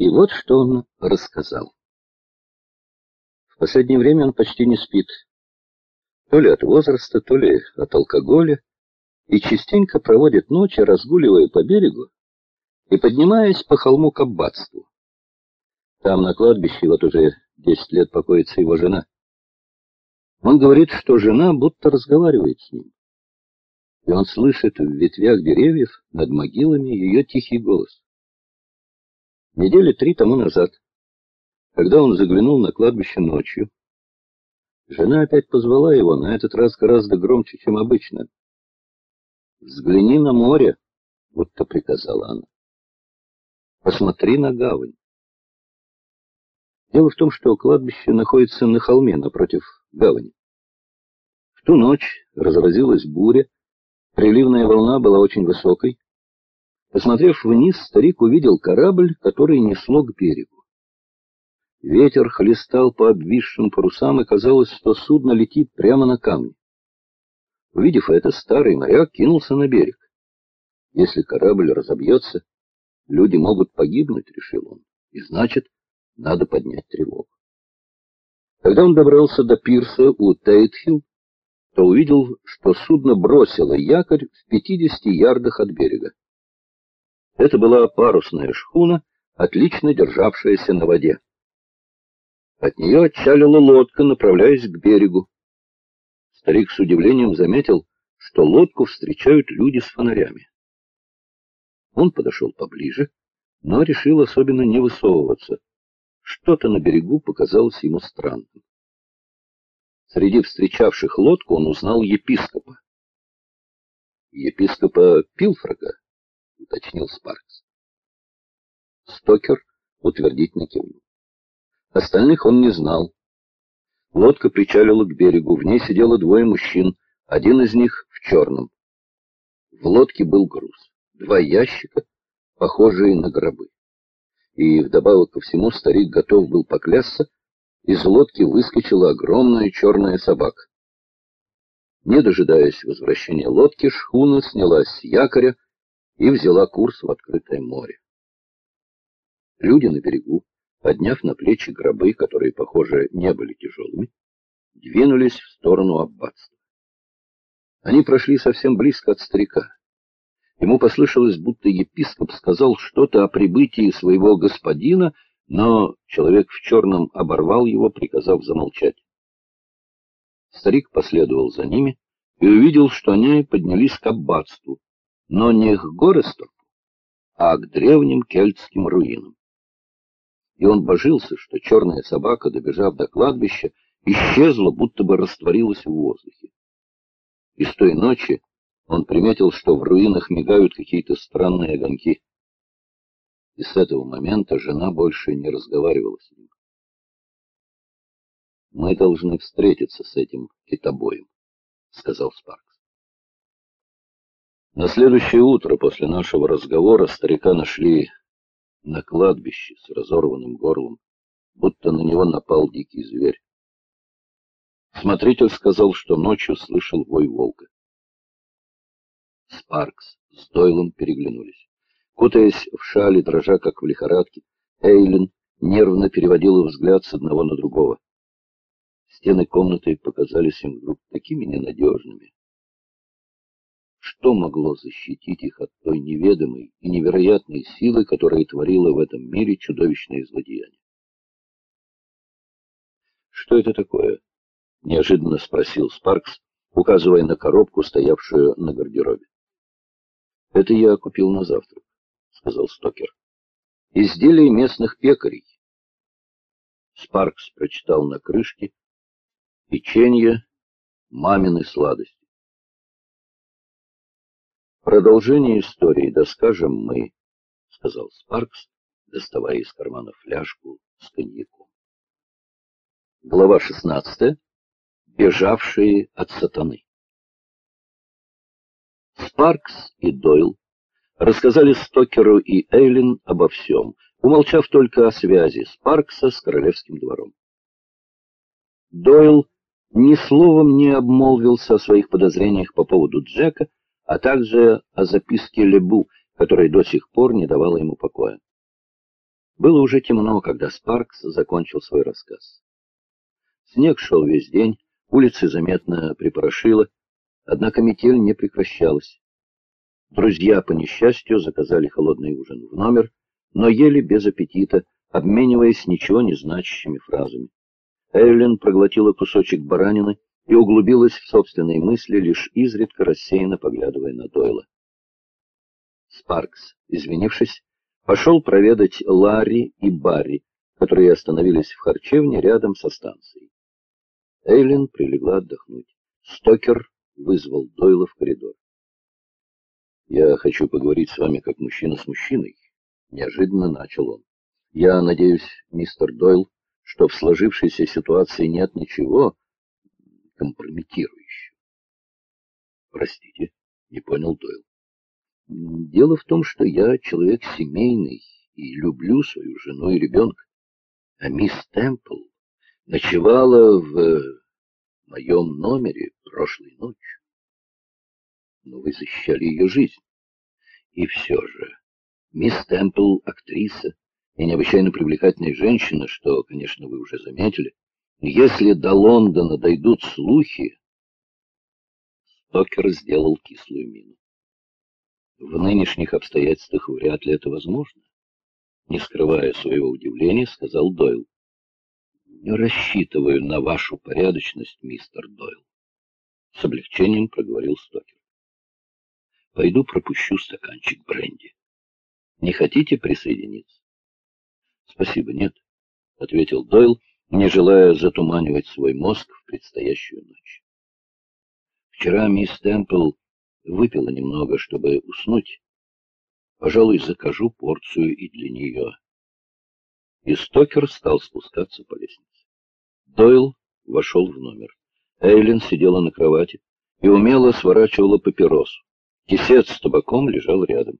И вот что он рассказал. В последнее время он почти не спит. То ли от возраста, то ли от алкоголя, и частенько проводит ночи, разгуливая по берегу и поднимаясь по холму к аббатству. Там, на кладбище, вот уже десять лет покоится его жена. Он говорит, что жена будто разговаривает с ним. И он слышит в ветвях деревьев над могилами ее тихий голос. Недели три тому назад, когда он заглянул на кладбище ночью, жена опять позвала его, на этот раз гораздо громче, чем обычно. «Взгляни на море», — будто приказала она. «Посмотри на гавань». Дело в том, что кладбище находится на холме напротив гавани. В ту ночь разразилась буря, приливная волна была очень высокой. Посмотрев вниз, старик увидел корабль, который несло к берегу. Ветер хлестал по обвисшим парусам, и казалось, что судно летит прямо на камни. Увидев это, старый моряк кинулся на берег. Если корабль разобьется, люди могут погибнуть, решил он, и значит, надо поднять тревогу. Когда он добрался до пирса у Тейтхилл, то увидел, что судно бросило якорь в 50 ярдах от берега. Это была парусная шхуна, отлично державшаяся на воде. От нее отчалила лодка, направляясь к берегу. Старик с удивлением заметил, что лодку встречают люди с фонарями. Он подошел поближе, но решил особенно не высовываться. Что-то на берегу показалось ему странным. Среди встречавших лодку он узнал епископа. «Епископа Пилфрага», — уточнил Спаркс. Стокер утвердительно кивнул. Остальных он не знал. Лодка причалила к берегу, в ней сидело двое мужчин, один из них в черном. В лодке был груз, два ящика, похожие на гробы и вдобавок ко всему старик готов был поклясться, из лодки выскочила огромная черная собака. Не дожидаясь возвращения лодки, шхуна снялась с якоря и взяла курс в открытое море. Люди на берегу, подняв на плечи гробы, которые, похоже, не были тяжелыми, двинулись в сторону аббатства. Они прошли совсем близко от старика. Ему послышалось, будто епископ сказал что-то о прибытии своего господина, но человек в черном оборвал его, приказав замолчать. Старик последовал за ними и увидел, что они поднялись к аббатству, но не к Горестопу, а к древним кельтским руинам. И он божился, что черная собака, добежав до кладбища, исчезла, будто бы растворилась в воздухе. И с той ночи он приметил, что в руинах мигают какие-то странные огоньки. И с этого момента жена больше не разговаривала с ним. «Мы должны встретиться с этим китобоем», — сказал Спаркс. На следующее утро после нашего разговора старика нашли на кладбище с разорванным горлом, будто на него напал дикий зверь. Смотритель сказал, что ночью слышал вой волка. Спаркс с Дойлом переглянулись. Кутаясь в шали, дрожа как в лихорадке, Эйлин нервно переводила взгляд с одного на другого. Стены комнаты показались им вдруг такими ненадежными. Что могло защитить их от той неведомой и невероятной силы, которая творила в этом мире чудовищные злодеяния? «Что это такое?» — неожиданно спросил Спаркс, указывая на коробку, стоявшую на гардеробе. Это я купил на завтрак, сказал Стокер. Изделие местных пекарей. Спаркс прочитал на крышке печенье, мамины сладости. Продолжение истории доскажем мы, сказал Спаркс, доставая из кармана фляжку с коньяком. Глава шестнадцатая. Бежавшие от сатаны. Спаркс и Дойл рассказали Стокеру и Эйлин обо всем, умолчав только о связи Спаркса с королевским двором. Дойл ни словом не обмолвился о своих подозрениях по поводу Джека, а также о записке Лебу, которая до сих пор не давала ему покоя. Было уже темно, когда Спаркс закончил свой рассказ. Снег шел весь день, улицы заметно припорошило, однако метель не прекращалась. Друзья, по несчастью, заказали холодный ужин в номер, но ели без аппетита, обмениваясь ничего не значащими фразами. Эйлин проглотила кусочек баранины и углубилась в собственные мысли, лишь изредка рассеянно поглядывая на Дойла. Спаркс, извинившись, пошел проведать Ларри и Барри, которые остановились в харчевне рядом со станцией. Эйлин прилегла отдохнуть. Стокер вызвал Дойла в коридор. «Я хочу поговорить с вами как мужчина с мужчиной», — неожиданно начал он. «Я надеюсь, мистер Дойл, что в сложившейся ситуации нет ничего компрометирующего». «Простите», — не понял Дойл. Дело в том, что я человек семейный и люблю свою жену и ребенка. А мисс Темпл ночевала в моем номере прошлой ночью. Но вы защищали ее жизнь. И все же, мисс Темпл — актриса и необычайно привлекательная женщина, что, конечно, вы уже заметили. Если до Лондона дойдут слухи... Стокер сделал кислую мину. В нынешних обстоятельствах вряд ли это возможно. Не скрывая своего удивления, сказал Дойл. Не рассчитываю на вашу порядочность, мистер Дойл. С облегчением проговорил Стокер. Пойду пропущу стаканчик бренди. Не хотите присоединиться? Спасибо, нет, ответил Дойл, не желая затуманивать свой мозг в предстоящую ночь. Вчера мисс Темпл Выпила немного, чтобы уснуть. Пожалуй, закажу порцию и для нее. И Стокер стал спускаться по лестнице. Дойл вошел в номер. Эйлин сидела на кровати и умело сворачивала папиросу. Кисет с табаком лежал рядом.